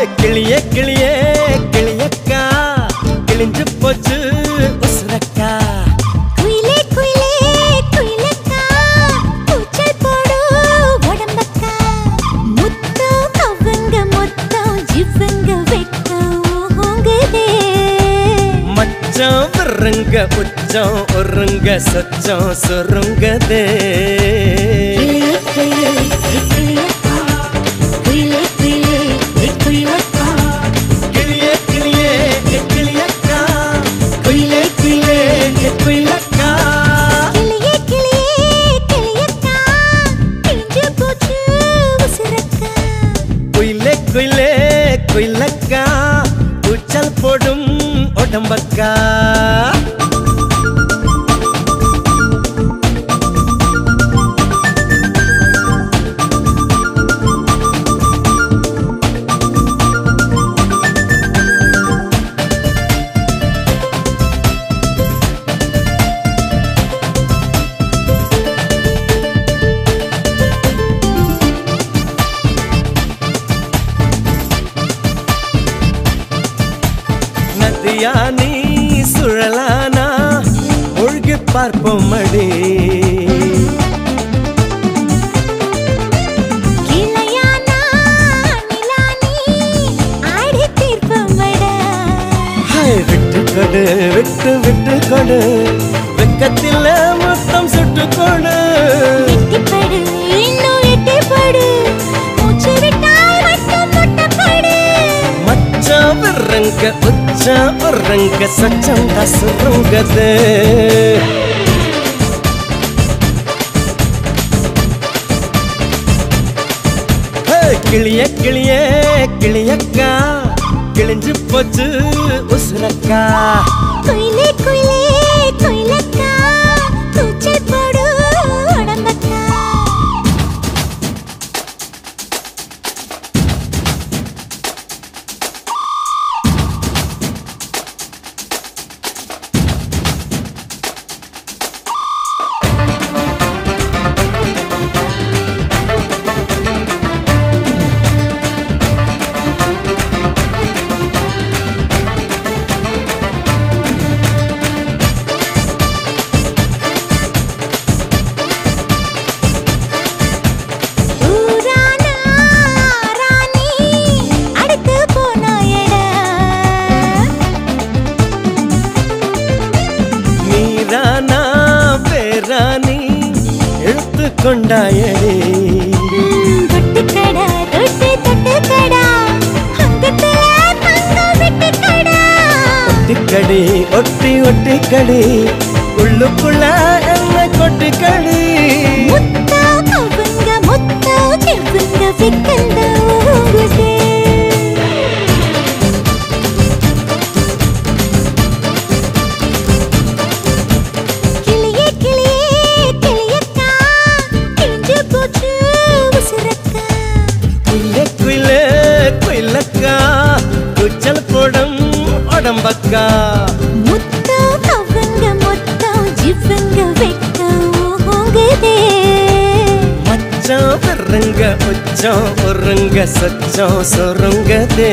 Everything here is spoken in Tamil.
கிளியே கிளியே கிளியக்கா. கிழிஞ்சு போச்சு உசுரக்கா. மச்சம் விருங்க உச்சம் ஒருங்க சச்சம் சுருங்கதே. குயிலக்கா கூச்சல் போடும் உடம்பக்கா. நதியா நீ சுழலானா? ஒழுகி பார்ப்போம் அடி விட்டு கொடு விட்டு விட்டு கொடு. வெக்கத்தில் மொத்தம் சுட்டு கொடு. மூச்சு முட்டப்படு. மச்சான் விரங்க உச்சான் உறங்க சச்சம் கசுருங்கது கிளிய கிளிய கிளியக்கா கிழிஞ்சு போச்சு உசுரக்கா. கொண்டாயடி. ஒட்டிக்கடி ஒட்டி ஒட்டிக்கடி. உள்ளுக்குள்ள என்ன கொட்டிக்கடி. உடம்பக்கா முத்தா கவுங்க முத்தா ஜிவ்வுங்க வெட்கம் ஊங்குதே மச்சான் விருங்க உச்சம் ஒருங்க சச்சம் சொருங்கதே